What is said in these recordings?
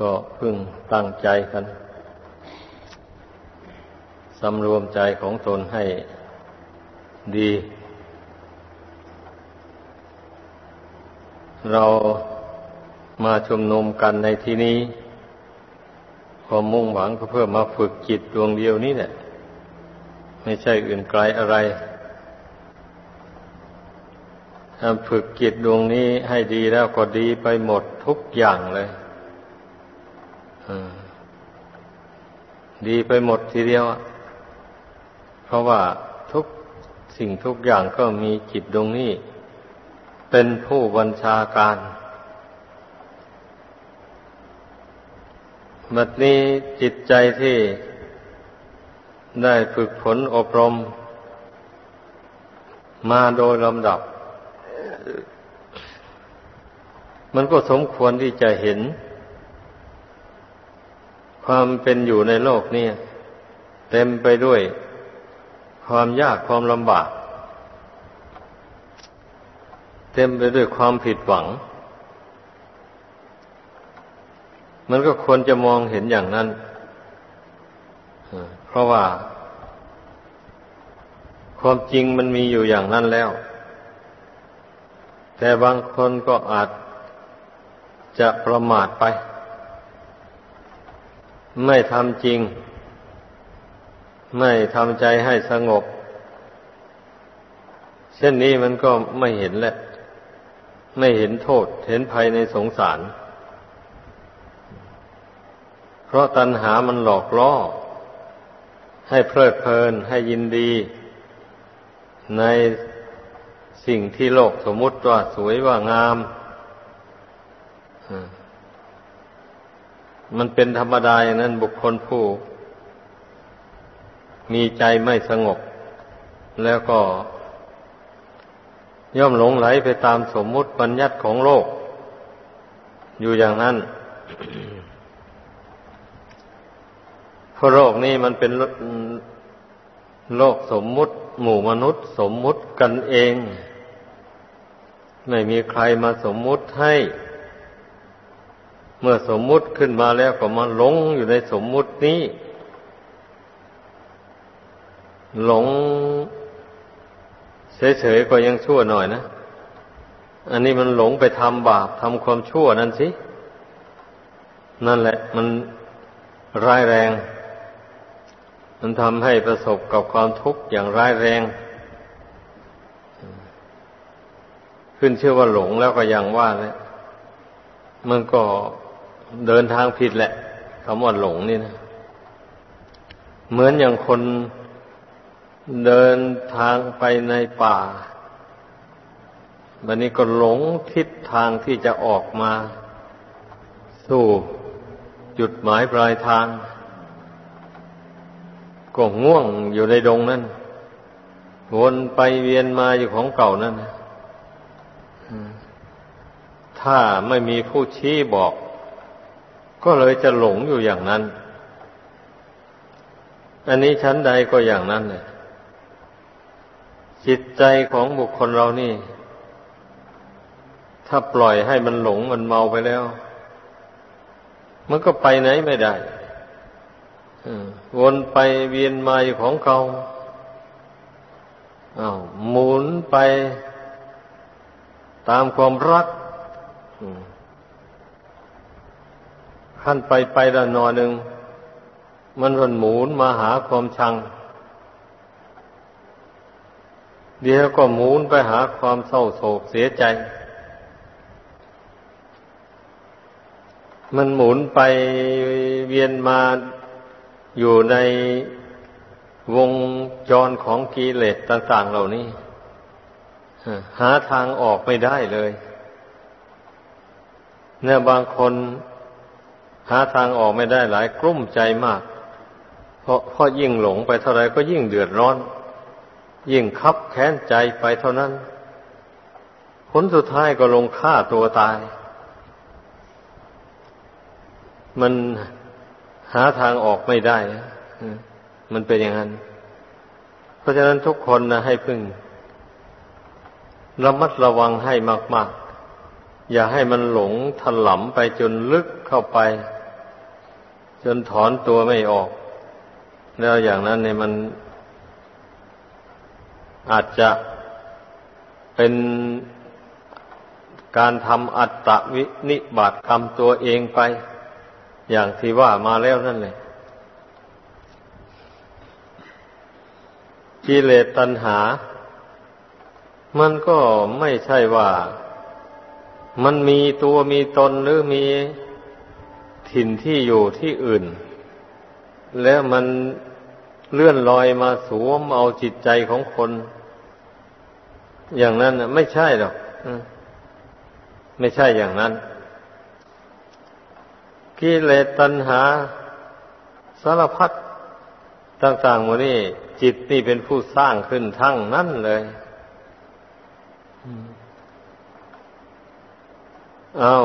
ก็พึ่งตั้งใจกันสำรวมใจของตนให้ดี เรามาชุมนุมกันในที่นี้ความมุ่งหวังก็เพื่อมาฝึกจิตดวงเดียวนี้แหละไม่ใช่อื่นไกลอะไรถ้าฝึกจิตดวงนี้ให้ดีแล้วก็ดีไปหมดทุกอย่างเลย ดีไปหมดทีเดียว เพราะว่าทุกสิ่งทุกอย่างก็มีจิตดวงนี้ เป็นผู้บัญชาการบัดนี้จิตใจที่ได้ฝึกฝนอบรม มาโดยลำดับ มันก็สมควรที่จะเห็น ความเป็นอยู่ในโลกนี้เต็มไปด้วยความยากความลำบาก เต็มไปด้วยความผิดหวัง มันก็ควรจะมองเห็นอย่างนั้น เพราะว่า ความจริงมันมีอยู่อย่างนั้นแล้ว แต่บางคนก็อาจจะประมาทไป ไม่ทำจริง ไม่ทำใจให้สงบ เช่นนี้มันก็ไม่เห็นแหละ ไม่เห็นโทษ เห็นภัยในสงสาร เพราะตัณหามันหลอกล่อ ให้เพลิดเพลิน ให้ยินดี ในสิ่งที่โลกสมมุติว่าสวยว่างาม มันเป็นธรรมดาอย่างนั้นบุคคลผู้ มีใจไม่สงบ แล้วก็ ย่อมหลงไหลไปตามสมมุติบัญญัติของโลก อยู่อย่างนั้นเพราะโลกนี้มันเป็นโลกสมมุติ หมู่มนุษย์ สมมุติกันเอง ไม่มีใครมาสมมุติให้ เมื่อสมมุติขึ้นมาแล้วก็มาหลงอยู่ในสมมุตินี้ หลงเฉยๆก็ยังชั่วหน่อยนะ อันนี้มันหลงไปทำบาปทำความชั่วนั่นสิ นั่นแหละ มันร้ายแรง มันทำให้ประสบกับความทุกข์อย่างร้ายแรง ขึ้นเชื่อว่าหลงแล้วก็ยังว่าเลยมันก็ เดินทางผิดแหละคำว่าหลงนี่นะ เหมือนอย่างคนเดินทางไปในป่าบันนี้ก็หลงทิศทางที่จะออกมา สู่จุดหมายปลายทาง ก็ง่วงอยู่ในดงนั่นวนไปเวียนมาอยู่ของเก่านั่นถ้าไม่มีผู้ชี้บอก ก็เลยจะหลงอยู่อย่างนั้น อันนี้ชั้นใดก็อย่างนั้นเลยจิตใจของบุคคลเรานี่ ถ้าปล่อยให้มันหลงมันเมาไปแล้ว มันก็ไปไหนไม่ได้วนไปเวียนมาอยู่ของเขาอา้าวหมุนไปตามความรัก ขั้นไปไปละนอหนึ่ง มันวนหมุนมาหาความชัง เดี๋ยวก็หมุนไปหาความเศร้าโศกเสียใจ มันหมุนไปเวียนมาอยู่ในวงจรของกิเลสต่าง ๆ เหล่านี้หาทางออกไม่ได้เลย เนี่ยบางคน หาทางออกไม่ได้หลายกลุ้มใจมาก เพราะพราะยิ่งหลงไปเท่าไรก็ยิ่งเดือดร้อน ยิ่งคับแค้นใจไปเท่านั้น ผลสุดท้ายก็ลงฆ่าตัวตาย มันหาทางออกไม่ได้มันเป็นอย่างนั้น เพราะฉะนั้นทุกคนนะให้พึ่งระมัดระวังให้มาก ๆ อย่าให้มันหลงถลำไปจนลึกเข้าไป จนถอนตัวไม่ออก แล้วอย่างนั้นเนี่ยมันอาจจะเป็นการทำอัตตวินิบาตกรรมตัวเองไป อย่างที่ว่ามาแล้วนั่นเลยกิเลสตัณหา มันก็ไม่ใช่ว่า มันมีตัวมีตนหรือมี ถิ่นที่อยู่ที่อื่น แล้วมันเลื่อนลอยมาสวมเอาจิตใจของคน อย่างนั้นไม่ใช่หรอกไม่ใช่อย่างนั้น กิเลสตัณหาสารพัดต่างๆวันนี้จิตนี่เป็นผู้สร้างขึ้นทั้งนั้นเลยเอา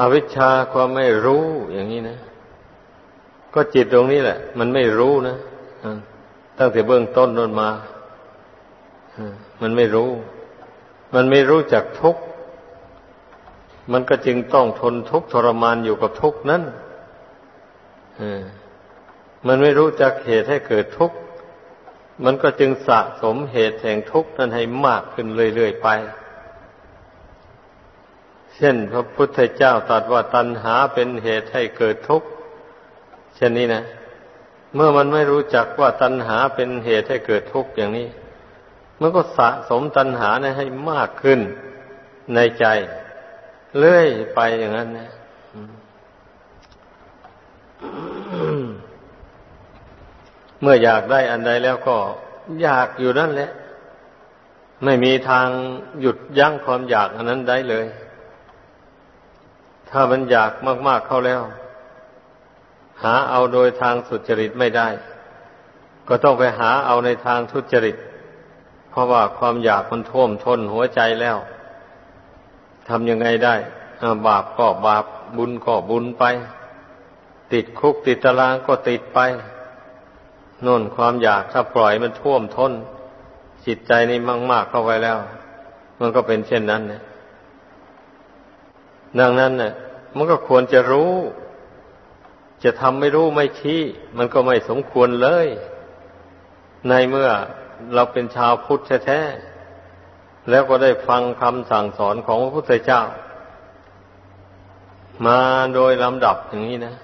อวิชชาความไม่รู้อย่างนี้นะ ก็จิตตรงนี้แหละ มันไม่รู้นะตั้งแต่เบื้องต้นนนมามันไม่รู้ มันไม่รู้จักทุกข์มันก็จึงต้องทนทุกข์ทรมานอยู่กับทุกข์นั้นมันไม่รู้จักเหตุให้เกิดทุกข์ มันก็จึงสะสมเหตุแห่งทุกข์นั้นให้มากขึ้นเรื่อยๆไป เช่นพระพุทธเจ้าตรัสว่าตัณหาเป็นเหตุให้เกิดทุกข์ เช่นนี้นะ เมื่อมันไม่รู้จักว่าตัณหาเป็นเหตุให้เกิดทุกข์อย่างนี้ มันก็สะสมตัณหานะให้มากขึ้นในใจ เลื่อยไปอย่างนั้นนะเมื่ออยากได้อันใดแล้วก็อยากอยู่นั่นแหละ ไม่มีทางหยุดยั้งความอยากอันนั้นได้เลย ถ้ามันอยากมาก ๆเข้าแล้ว หาเอาโดยทางสุจริตไม่ได้ ก็ต้องไปหาเอาในทางทุจริต เพราะว่าความอยากมันท่วมท้นหัวใจแล้วทำยังไงได้บาปก็บาปบุญก็บุญไป ติดคุกติดตารางก็ติดไปน่นความอยากถ้าปล่อยมันท่วมท้นจิตใจนี่มาก ๆเข้าไปแล้ว มันก็เป็นเช่นนั้นเนี่ย ดังนั้นเนี่ยมันก็ควรจะรู้ จะทำไม่รู้ไม่ชี้ มันก็ไม่สมควรเลย ในเมื่อเราเป็นชาวพุทธแท้ๆแล้วก็ได้ฟังคำสั่งสอนของพระพุทธเจ้า มาโดยลำดับอย่างนี้นะ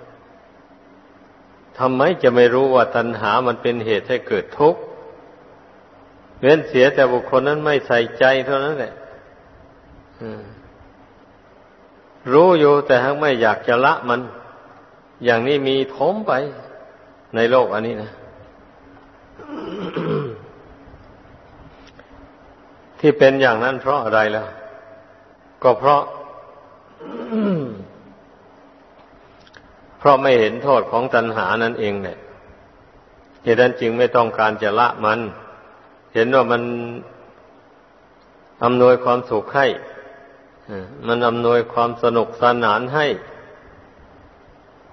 ทำไมจะไม่รู้ว่าตัณหามันเป็นเหตุให้เกิดทุกข์เว้นเสียแต่บุคคลนั้นไม่ใส่ใจเท่านั้นแหละ รู้อยู่แต่ทั้งไม่อยากจะละมัน อย่างนี้มีทมไปในโลกอันนี้นะที่เป็นอย่างนั้นเพราะอะไรล่ะ ก็เพราะ เพราะไม่เห็นโทษของตัณหานั่นเองเนี่ยเหตุนั้นจึงไม่ต้องการจะละมัน เห็นว่ามันอำนวยความสุขให้ มันอำนวยความสนุกสนานให้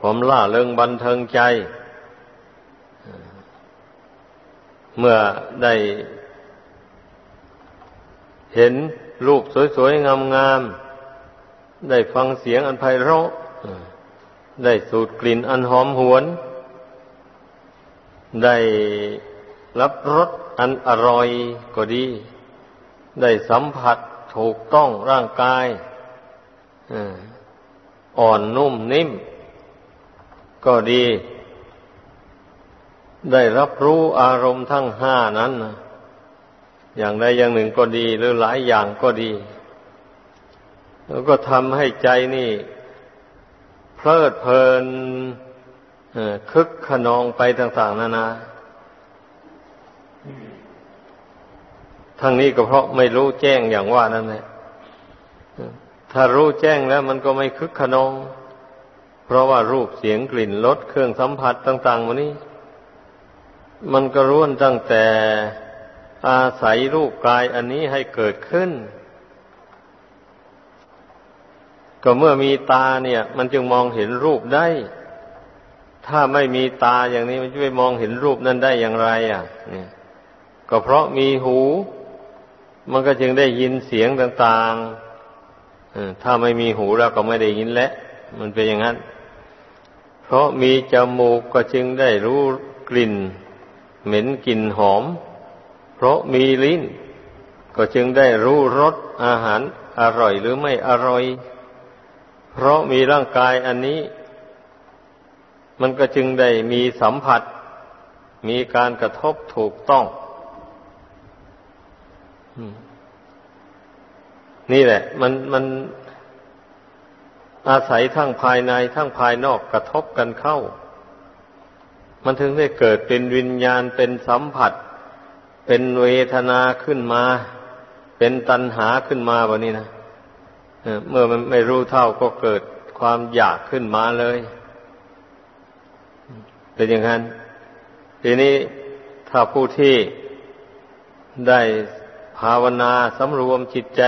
ผมล่าเริงบันเทิงใจ เมื่อได้เห็นรูปสวยๆ งามๆ ได้ฟังเสียงอันไพเราะ ได้สูดกลิ่นอันหอมหวน ได้รับรสอันอร่อยก็ดี ได้สัมผัส ถูกต้องร่างกายอ่อนนุ่มนิ่ม ก็ดี ได้รับรู้อารมณ์ทั้งห้านั้น อย่างใดอย่างหนึ่งก็ดี หรือหลายอย่างก็ดี แล้วก็ทำให้ใจนี่ เพลิดเพลินคึกขนองไปต่าง ๆ นานา ทั้งนี้ก็เพราะไม่รู้แจ้งอย่างว่านั่นแหละถ้ารู้แจ้งแล้วมันก็ไม่คึกขนอง เพราะว่ารูปเสียงกลิ่นรสเครื่องสัมผัสต่างๆมันนี้ มันก็ร่วนตั้งแต่อาศัยรูปกายอันนี้ให้เกิดขึ้น ก็เมื่อมีตาเนี่ย มันจึงมองเห็นรูปได้ ถ้าไม่มีตาอย่างนี้มันจะไปมองเห็นรูปนั้นได้อย่างไร อะ เนี่ย ก็เพราะมีหู มันก็จึงได้ยินเสียงต่างๆถ้าไม่มีหูเราก็ไม่ได้ยินแล้วมันเป็นอย่างนั้น เพราะมีจมูกก็จึงได้รู้กลิ่น เหม็นกลิ่นหอม เพราะมีลิ้น ก็จึงได้รู้รสอาหารอร่อยหรือไม่อร่อย เพราะมีร่างกายอันนี้ มันก็จึงได้มีสัมผัส มีการกระทบถูกต้อง นี่แหละ มันมันอาศัยทั้งภายในทั้งภายนอกกระทบกันเข้า มันถึงได้เกิดเป็นวิญญาณเป็นสัมผัส เป็นเวทนาขึ้นมา เป็นตัณหาขึ้นมาแบบนี้นะเมื่อมันไม่รู้เท่าก็เกิดความอยากขึ้นมาเลย เป็นอย่างนั้น ทีนี้ถ้าผู้ที่ได้ ภาวนาสำรวมจิตใจ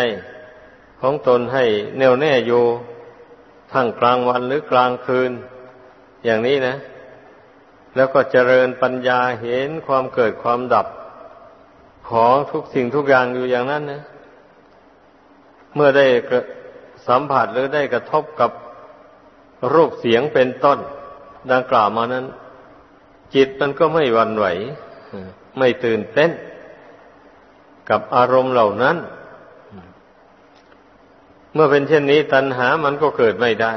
ของตนให้แน่วแน่อยู่ทั้งกลางวันหรือกลางคืน อย่างนี้นะ แล้วก็เจริญปัญญาเห็นความเกิดความดับ ของทุกสิ่งทุกอย่างอยู่อย่างนั้นนะ เมื่อได้สัมผัสหรือได้กระทบกับรูปเสียงเป็นต้น ดังกล่าวมานั้น จิตมันก็ไม่วันไหว ไม่ตื่นเต้น กับอารมณ์เหล่านั้น เมื่อเป็นเช่นนี้ ตัณหามันก็เกิดไม่ได้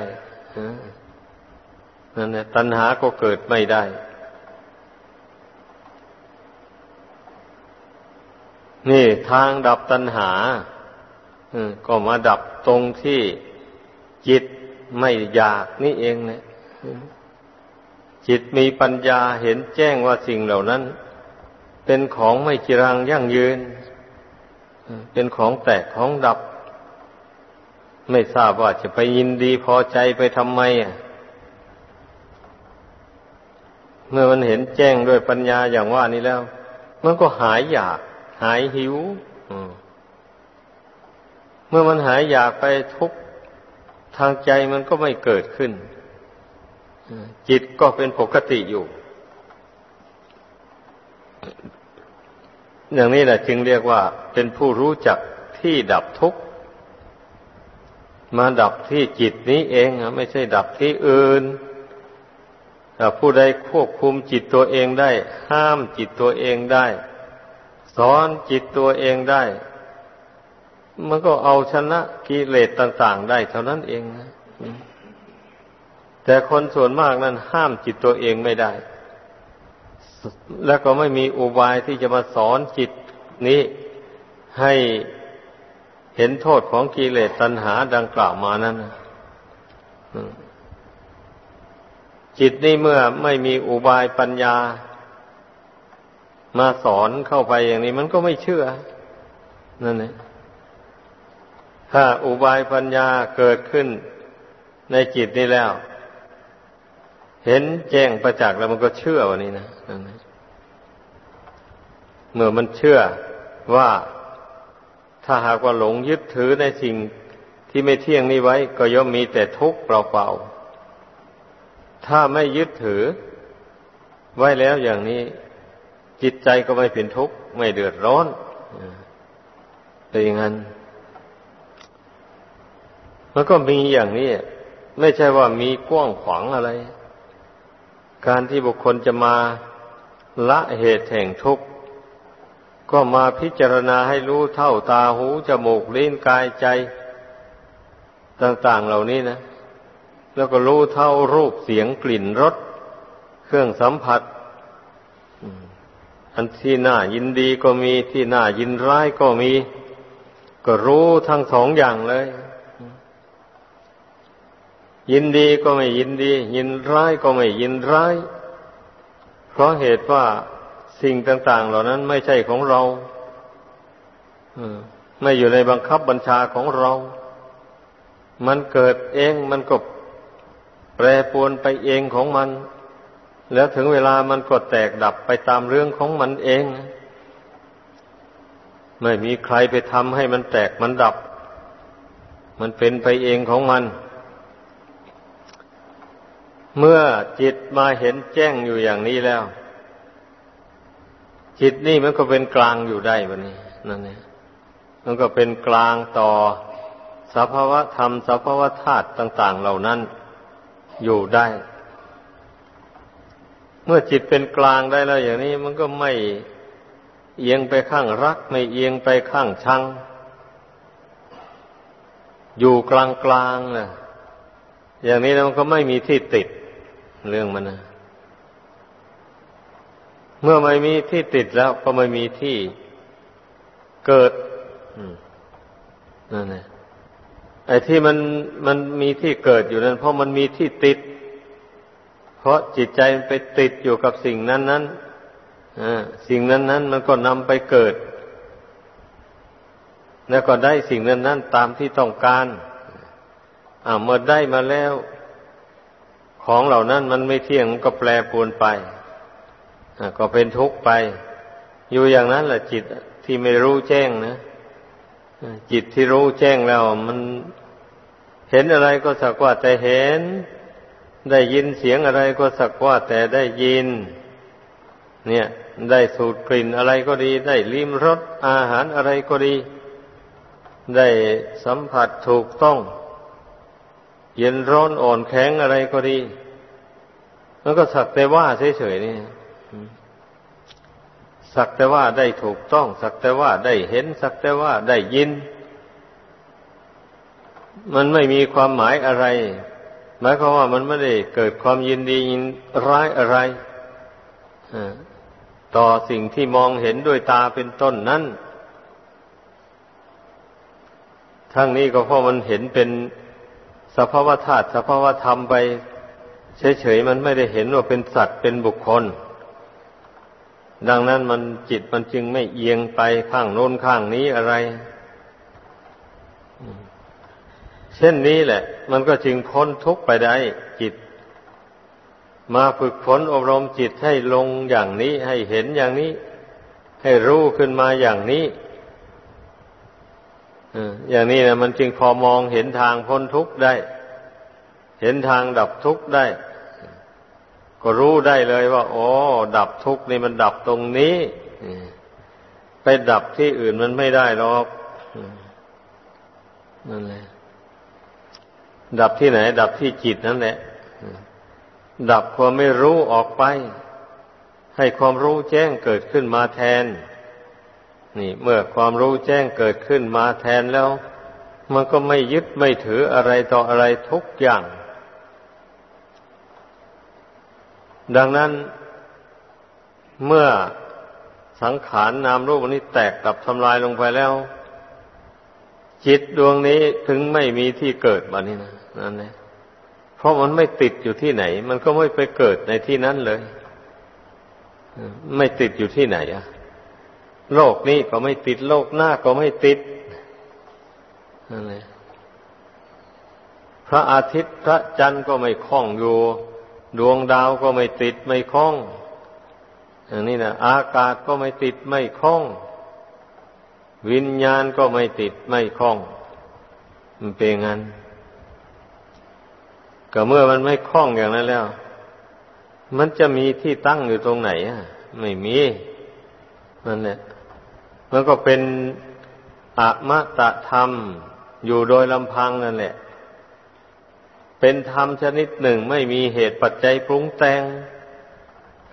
นั่นแหละตัณหาก็เกิดไม่ได้ นี่ทางดับตัณหาก็มาดับตรงที่จิตไม่อยากนี่เองเนะจิตมีปัญญาเห็นแจ้งว่าสิ่งเหล่านั้น เป็นของไม่จรังยั่งยืน เป็นของแตกของดับ ไม่ทราบว่าจะไปยินดีพอใจไปทำไมอะเมื่อมันเห็นแจ้งด้วยปัญญาอย่างว่านี้แล้ว มันก็หายอยาก หายหิวเมื่อมันหายอยากไปทุกทางใจมันก็ไม่เกิดขึ้นจิตก็เป็นปกติอยู่ อย่างนี้แหละจึงเรียกว่าเป็นผู้รู้จักที่ดับทุกข์มาดับที่จิตนี้เองไม่ใช่ดับที่อื่นถ้าผู้ใดควบคุมจิตตัวเองได้ ห้ามจิตตัวเองได้ สอนจิตตัวเองได้ มันก็เอาชนะกิเลสต่างๆได้เท่านั้นเองนะแต่คนส่วนมากนั้นห้ามจิตตัวเองไม่ได้ แล้วก็ไม่มีอุบายที่จะมาสอนจิตนี้ให้เห็นโทษของกิเลสตัณหาดังกล่าวมานั้นจิตนี่เมื่อไม่มีอุบายปัญญา มาสอนเข้าไปอย่างนี้มันก็ไม่เชื่อ นั่นเองถ้าอุบายปัญญาเกิดขึ้นในจิตนี้แล้ว เห็นแจ้งประจักษ์แล้วมันก็เชื่อวันนี้นะเมื่อมันเชื่อว่าถ้าหากว่าหลงยึดถือในสิ่งที่ไม่เที่ยงนี้ไว้ ก็ย่อมมีแต่ทุกข์เปล่าๆ ถ้าไม่ยึดถือ ไว้แล้วอย่างนี้ จิตใจก็ไม่เป็นทุกข์ไม่เดือดร้อนเป็นอย่างนั้นมันก็มีอย่างนี้ ไม่ใช่ว่ามีกว้างขวางอะไร การที่บุคคลจะมาละเหตุแห่งทุกข์ ก็มาพิจารณาให้รู้เท่าตาหูจมูกลิ้นกายใจ ต่างๆเหล่านี้นะ แล้วก็รู้เท่ารูปเสียงกลิ่นรสเครื่องสัมผัส อันที่น่ายินดีก็มีที่น่ายินร้ายก็มี ก็รู้ทั้งสองอย่างเลย ยินดีก็ไม่ยินดี ยินร้ายก็ไม่ยินร้าย เพราะเหตุว่าสิ่งต่าง ๆ เหล่านั้นไม่ใช่ของเราไม่อยู่ในบังคับบัญชาของเรา มันเกิดเองมันก็แปรปรวนไปเองของมัน แล้วถึงเวลามันก็แตกดับไปตามเรื่องของมันเอง ไม่มีใครไปทำให้มันแตกมันดับ มันเป็นไปเองของมัน เมื่อจิตมาเห็นแจ้งอยู่อย่างนี้แล้ว จิตนี่มันก็เป็นกลางอยู่ได้วันนี้นั่นเนี่ยมันก็เป็นกลางต่อสภาวะธรรมสภาวะธาตุต่าง ๆ เหล่านั้นอยู่ได้ เมื่อจิตเป็นกลางได้แล้วอย่างนี้ มันก็ไม่เอียงไปข้างรัก ไม่เอียงไปข้างชัง อยู่กลางกลางนะอย่างนี้มันก็ไม่มีที่ติด เรื่องมันนะเมื่อไม่มีที่ติดแล้วก็ไม่มีที่เกิดนั่นแหละไอ้ที่มันมันมีที่เกิดอยู่นั้น เพราะมันมีที่ติด เพราะจิตใจมันไปติดอยู่กับสิ่งนั้นนั้นสิ่งนั้นนั้นมันก็นำไปเกิด แล้วก็ได้สิ่งนั้นนั้นตามที่ต้องการ อ่าเมื่อได้มาแล้ว ของเหล่านั้นมันไม่เที่ยงก็แปรปรวนไปก็เป็นทุกข์ไป อยู่อย่างนั้นแหละจิตที่ไม่รู้แจ้งนะจิตที่รู้แจ้งแล้ว มันเห็นอะไรก็สักว่าแต่เห็น ได้ยินเสียงอะไรก็สักว่าแต่ได้ยิน เนี่ย ได้สูดกลิ่นอะไรก็ดี ได้ลิ้มรสอาหารอะไรก็ดี ได้สัมผัสถูกต้อง เย็นร้อนอ่อนแข็งอะไรก็ดีมันก็สักแต่ว่าเฉยๆนี่สักแต่ว่าได้ถูกต้อง สักแต่ว่าได้เห็น สักแต่ว่าได้ยิน มันไม่มีความหมายอะไร หมายความว่ามันไม่ได้เกิดความยินดียินร้ายอะไรต่อสิ่งที่มองเห็นด้วยตาเป็นต้นนั้นทั้งนี้ก็เพราะมันเห็นเป็น สภาวธาตุสภาวธรรมไปเฉยๆมันไม่ได้เห็นว่าเป็นสัตว์เป็นบุคคล ดังนั้นมันจิตมันจึงไม่เอียงไปข้างโน้นข้างนี้อะไร เช่นนี้แหละ มันก็จึงพ้นทุกข์ไปได้จิต มาฝึกฝนอบรมจิตให้ลงอย่างนี้ให้เห็นอย่างนี้ ให้รู้ขึ้นมาอย่างนี้ อย่างนี้นะมันจึงพอมองเห็นทางพ้นทุกข์ได้ เห็นทางดับทุกข์ได้ ก็รู้ได้เลยว่า โอ้ดับทุกข์นี่มันดับตรงนี้ไปดับที่อื่นมันไม่ได้หรอกนั่นแหละดับที่ไหน ดับที่จิตนั่นแหละดับความไม่รู้ออกไป ให้ความรู้แจ้งเกิดขึ้นมาแทน นี่ เมื่อความรู้แจ้งเกิดขึ้นมาแทนแล้ว มันก็ไม่ยึดไม่ถืออะไรต่ออะไรทุกอย่าง ดังนั้น เมื่อสังขารนนามรูปนี้แตกดับทำลายลงไปแล้ว จิตดวงนี้ถึงไม่มีที่เกิดมานี่นะนั่นเองเพราะมันไม่ติดอยู่ที่ไหน มันก็ไม่ไปเกิดในที่นั้นเลย ไม่ติดอยู่ที่ไหนอะ โลกนี้ก็ไม่ติดโลกหน้าก็ไม่ติดนั่นเองพระอาทิตย์พระจันทร์ก็ไม่คล้องอยู่ ดวงดาวก็ไม่ติดไม่คล้องอย่างนี้นะอากาศก็ไม่ติดไม่คล้อง วิญญาณก็ไม่ติดไม่คล้อง มันเป็นงั้น ก็เมื่อมันไม่คล้องอย่างนั้นแล้ว มันจะมีที่ตั้งอยู่ตรงไหนอะ ไม่มีนั่นแหละ มันก็เป็นอมตะธรรมอยู่โดยลำพังนั่นแหละ เป็นธรรมชนิดหนึ่งไม่มีเหตุปัจจัยปรุงแต่ง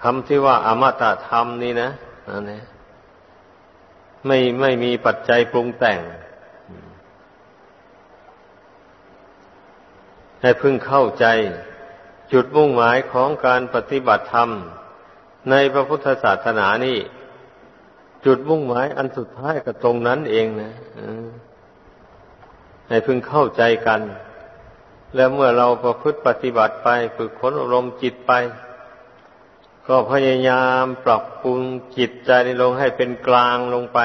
คำที่ว่าอมตะธรรมนี่นะนั่นเองไม่ไม่มีปัจจัยปรุงแต่ง ให้พึงเข้าใจ จุดมุ่งหมายของการปฏิบัติธรรม ในพระพุทธศาสนานี่ จุดมุ่งหมายอันสุดท้ายก็ตรงนั้นเองนะให้พึงเข้าใจกัน แล้วเมื่อเราประพฤติปฏิบัติไป ฝึกฝนอารมณ์จิตไป ก็พยายามปรับปรุงจิตใจลงให้เป็นกลางลงไป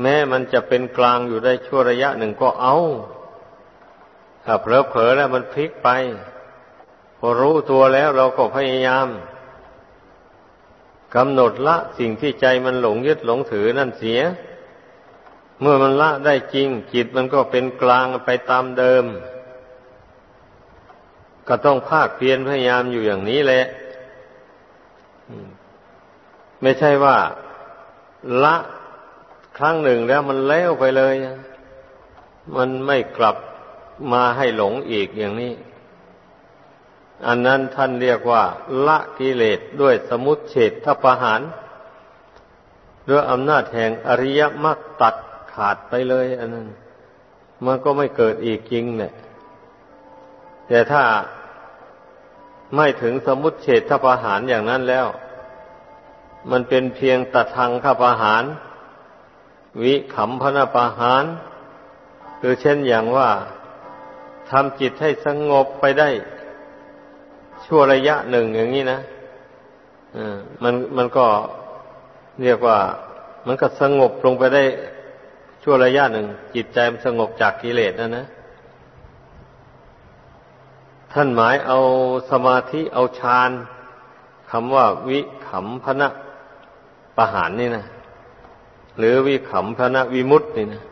แม้มันจะเป็นกลางอยู่ได้ชั่วระยะหนึ่งก็เอาถ้าเผลอๆแล้วมันพลิกไป พอรู้ตัวแล้วเราก็พยายาม กำหนดละสิ่งที่ใจมันหลงยึดหลงถือนั่นเสีย เมื่อมันละได้จริง จิตมันก็เป็นกลางไปตามเดิม ก็ต้องภาคเพียรพยายามอยู่อย่างนี้แหละ ไม่ใช่ว่า ละครั้งหนึ่งแล้วมันแล้วไปเลย มันไม่กลับมาให้หลงอีกอย่างนี้ อันนั้นท่านเรียกว่า ละกิเลสด้วยสมุทเฉดทประหาร ด้วยอำนาจแห่งอริยมรรคตัดขาดไปเลย อันนั้น มันก็ไม่เกิดอีกจริงเนี่ยแต่ถ้าไม่ถึงสมุทเฉดทประหารอย่างนั้นแล้ว มันเป็นเพียงตะทางขประหาร วิขำพนาประหาร คือเช่นอย่างว่าทำจิตให้สงบไปได้ ชั่วระยะหนึ่งอย่างนี้นะมันมันก็เรียกว่า มันก็สงบลงไปได้ชั่วระยะหนึ่ง จิตใจมันสงบจากกิเลสนะนะ ท่านหมายเอาสมาธิเอาฌานคำว่าวิขำพนะประหารนี่นะหรือวิขำพนะวิมุตตินี่นะ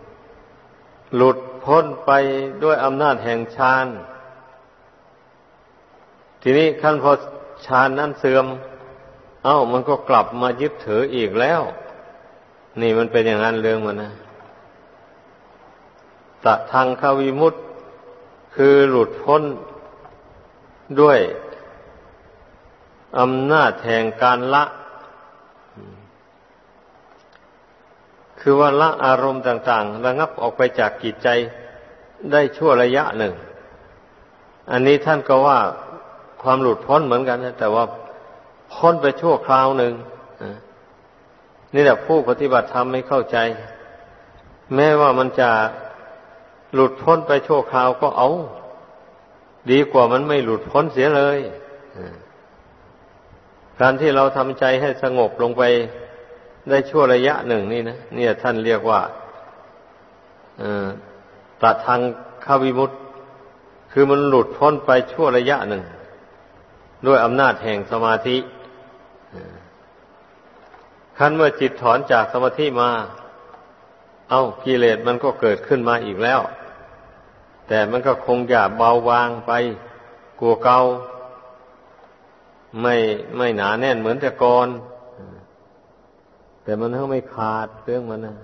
หลุดพ้นไปด้วยอำนาจแห่งฌาน ทีนี้ขั้นพอฌานนั้นเสื่อม เอ้ามันก็กลับมายึดถืออีกแล้ว นี่มันเป็นอย่างนั้นเรื่องมันนะตะทางคาวิมุตคือหลุดพ้นด้วยอำนาจแห่งการละ คือว่าละอารมณ์ต่าง ๆ ระงับออกไปจากกิจใจได้ชั่วระยะหนึ่ง อันนี้ท่านก็ว่า ความหลุดพ้นเหมือนกันนะแต่ว่าพ้นไปชั่วคราวหนึ่งนี่แหละผู้ปฏิบัติธรรมไม่เข้าใจ แม้ว่ามันจะหลุดพ้นไปชั่วคราวก็เอา ดีกว่ามันไม่หลุดพ้นเสียเลยการที่เราทำใจให้สงบลงไปได้ชั่วระยะหนึ่งนี่นะเนี่ยท่านเรียกว่าตัดทางขวิมุตคือมันหลุดพ้นไปชั่วระยะหนึ่ง ด้วยอำนาจแห่งสมาธิขั้นเมื่อจิตถอนจากสมาธิมา เอา้ากิเลสมันก็เกิดขึ้นมาอีกแล้ว แต่มันก็คงจะเบาบางไปกลัวเกาไม่ไม่หนาแน่นเหมือนแต่ก่อน แต่มันก็ไม่ขาดเรื่องมันนะ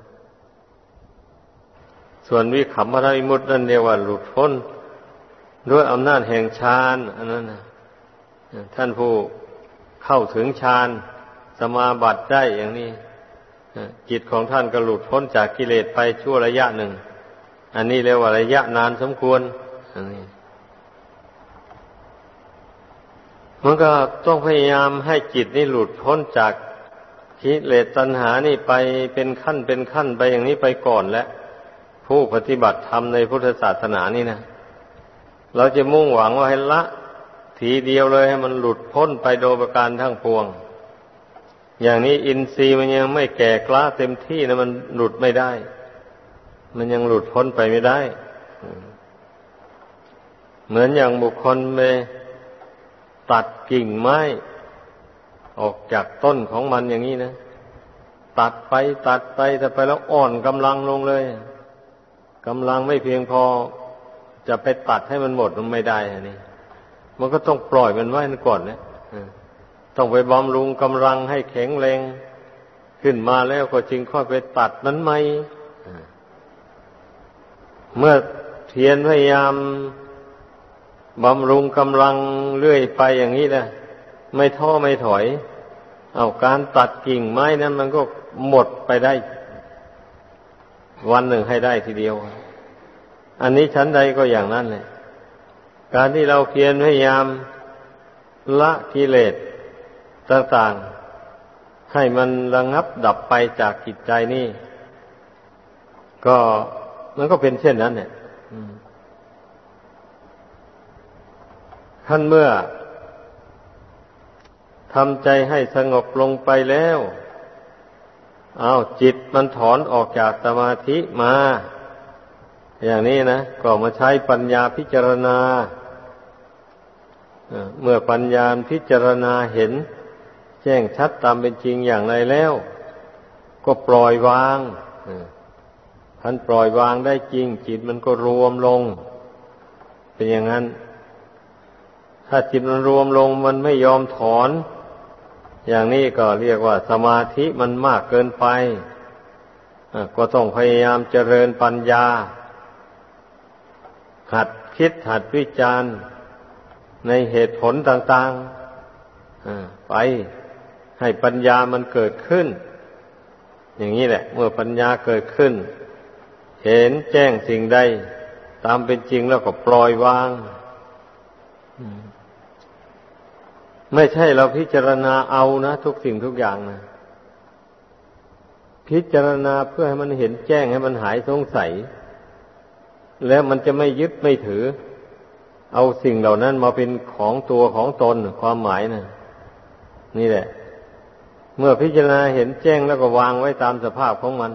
ส่วนวิขำมรวิมุตนั่นเรียกว่าหลุดพ้น ด้วยอำนาจแห่งฌานอันนั้นนะ ท่านผู้เข้าถึงฌานสมาบัติได้อย่างนี้จิตของท่านก็หลุดพ้นจากกิเลสไปชั่วระยะหนึ่ง อันนี้เรียกว่าระยะนานสมควรอันนี้มันก็ต้องพยายามให้จิตนี่หลุดพ้นจากกิเลสตัณหานี่ไปเป็นขั้นเป็นขั้นไปอย่างนี้ไปก่อนและผู้ปฏิบัติธรรมในพุทธศาสนานี่นะเราจะมุ่งหวังว่าให้ละ ทีเดียวเลยให้มันหลุดพ้นไปโดยประการทั้งปวง อย่างนี้อินทรีย์มันยังไม่แก่กล้าเต็มที่นะมันหลุดไม่ได้ มันยังหลุดพ้นไปไม่ได้ เหมือนอย่างบุคคลไปตัดกิ่งไม้ออกจากต้นของมันอย่างนี้นะตัดไปตัดไปแต่ไปแล้วอ่อนกำลังลงเลยกำลังไม่เพียงพอจะไปตัดให้มันหมดมันไม่ได้อันนี้ มันก็ต้องปล่อยมันไว้ก่อนเนะต้องไปบำรุงกำลังให้แข็งแรง ขึ้นมาแล้วก็จึงค่อยไปตัดนั้นไหมเมื่อเทียนพยายามบำรุงกำลังเรื่อยไปอย่างนี้นะไม่ท้อไม่ถอย เอาการตัดกิ่งไม้นั้นมันก็หมดไปได้ วันหนึ่งให้ได้ทีเดียว อันนี้ชั้นใดก็อย่างนั้นเลย การที่เราเพียรพยายามละกิเลสต่างๆ ให้มันระงับดับไปจากจิตใจนี่ ก็มันก็เป็นเช่นนั้น เนี่ยท่านเมื่อทำใจให้สงบลงไปแล้วอาจิตมันถอนออกจากสมาธิมา อย่างนี้นะ ก็มาใช้ปัญญาพิจารณา เมื่อปัญญาพิจารณาเห็น แจ้งชัดตามเป็นจริงอย่างไรแล้ว ก็ปล่อยวางท่านปล่อยวางได้จริง จิตมันก็รวมลง เป็นอย่างนั้น ถ้าจิตมันรวมลงมันไม่ยอมถอน อย่างนี้ก็เรียกว่าสมาธิมันมากเกินไปก็ต้องพยายามเจริญปัญญา หัดคิดหัดวิจารณ์ ในเหตุผลต่างๆไปให้ปัญญามันเกิดขึ้น อย่างนี้แหละ เมื่อปัญญาเกิดขึ้น เห็นแจ้งสิ่งใดตามเป็นจริงแล้วก็ปล่อยวางไม่ใช่เราพิจารณาเอานะทุกสิ่งทุกอย่างนะพิจารณาเพื่อให้มันเห็นแจ้งให้มันหายสงสัย แล้วมันจะไม่ยึดไม่ถือ เอาสิ่งเหล่านั้นมาเป็นของตัวของตนความหมายนะนี่แหละ เมื่อพิจารณาเห็นแจ้งแล้วก็วางไว้ตามสภาพของมัน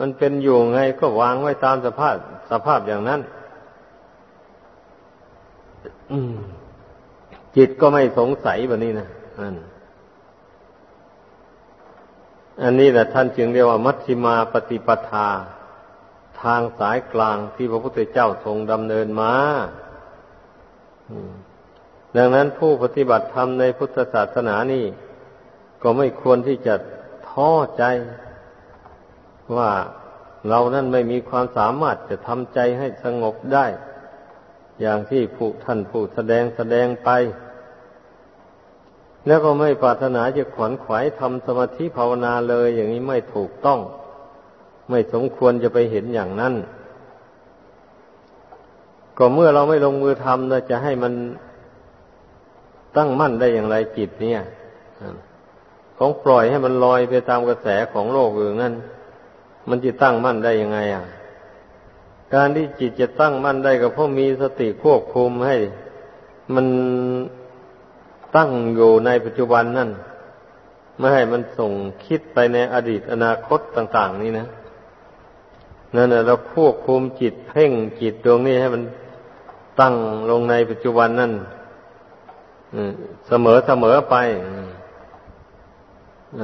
มันเป็นอยู่ไงก็วางไว้ตามสภาพสภาพอย่างนั้นจิตก็ไม่สงสัยแบบนี้นะนั่นอันนี้แหละท่านจึงเรียกว่ามัชฌิมาปฏิปทา ทางสายกลางที่พระพุทธเจ้าทรงดำเนินมา ดังนั้นผู้ปฏิบัติธรรมในพุทธศาสนานี่ ก็ไม่ควรที่จะท้อใจ ว่าเรานั้นไม่มีความสามารถจะทำใจให้สงบได้ อย่างที่ผู้ท่านผู้แสดงแสดงไป แล้วก็ไม่ปรารถนาจะขวนขวายทำสมาธิภาวนาเลย อย่างนี้ไม่ถูกต้อง ไม่สมควรจะไปเห็นอย่างนั้น ก็เมื่อเราไม่ลงมือทำเราจะให้มันตั้งมั่นได้อย่างไรจิตเนี่ยของปล่อยให้มันลอยไปตามกระแสของโลกอื่นนั้นมันจะตั้งมั่นได้ยังไง อะ การที่จิตจะตั้งมั่นได้ก็เพราะมีสติควบคุมให้ มันตั้งอยู่ในปัจจุบันนั่นไม่ให้มันส่งคิดไปในอดีตอนาคตต่าง ๆ นี่นะนั่นแหละเราควบคุมจิตเพ่งจิตดวงนี้ให้มัน ตั้งลงในปัจจุบันนั่นเสมอเสมอไป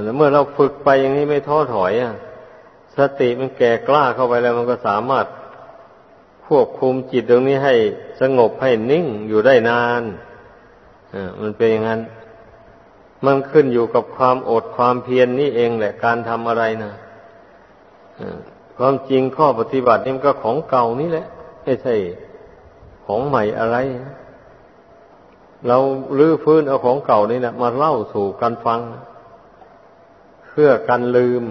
แล้วเมื่อเราฝึกไปอย่างนี้ไม่ท้อถอยอะสติมันแก่กล้าเข้าไปแล้ว มันก็สามารถควบคุมจิตตรงนี้ให้สงบให้นิ่งอยู่ได้นานมันเป็นอย่างนั้น มันขึ้นอยู่กับความอดความเพียรนนี่เองแหละ การทำอะไรนะความจริงข้อปฏิบัตินี่มันก็ของเก่านี่แหละ ไม่ใช่ ของใหม่อะไร เราลื้อฟื้นเอาของเก่านี่แหละมาเล่าสู่กันฟัง เพื่อกันลืม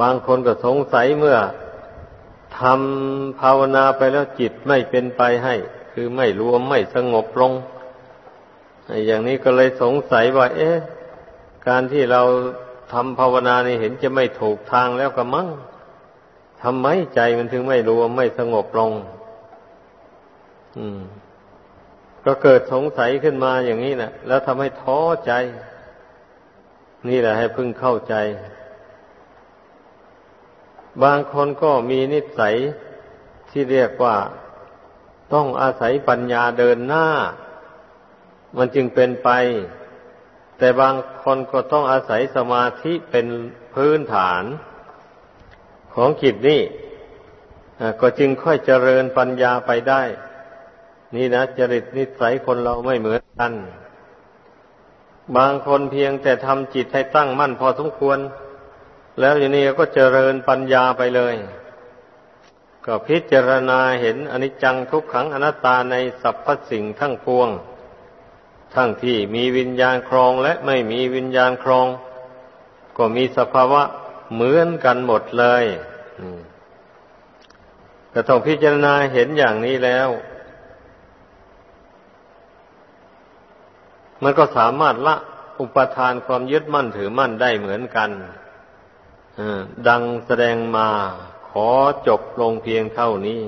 บางคนก็สงสัยเมื่อทำภาวนาไปแล้วจิตไม่เป็นไปให้ คือไม่รวมไม่สงบลงอย่างนี้ก็เลยสงสัยว่า เอ๊ะ การที่เราทำภาวนานี่เห็นจะไม่ถูกทางแล้วก็มั้งทำไมใจมันถึงไม่รวมไม่สงบลง ก็เกิดสงสัยขึ้นมาอย่างนี้นะแล้วทำให้ท้อใจ นี่แหละให้พึ่งเข้าใจ บางคนก็มีนิสัยที่เรียกว่าต้องอาศัยปัญญาเดินหน้า มันจึงเป็นไป แต่บางคนก็ต้องอาศัยสมาธิเป็นพื้นฐาน ของจิตนี่ก็จึงค่อยเจริญปัญญาไปได้ นี่นะจริตนิสัยคนเราไม่เหมือนกัน บางคนเพียงแต่ทำจิตให้ตั้งมั่นพอสมควร แล้วอย่างนี้ก็เจริญปัญญาไปเลย ก็พิจารณาเห็นอนิจจังทุกขังอนัตตาในสรรพสิ่งทั้งปวง ทั้งที่มีวิญญาณครองและไม่มีวิญญาณครอง ก็มีสภาวะเหมือนกันหมดเลยแต่ต้องพิจารณาเห็นอย่างนี้แล้ว มันก็สามารถละอุปทานความยึดมั่นถือมั่นได้เหมือนกันดังแสดงมาขอจบลงเพียงเท่านี้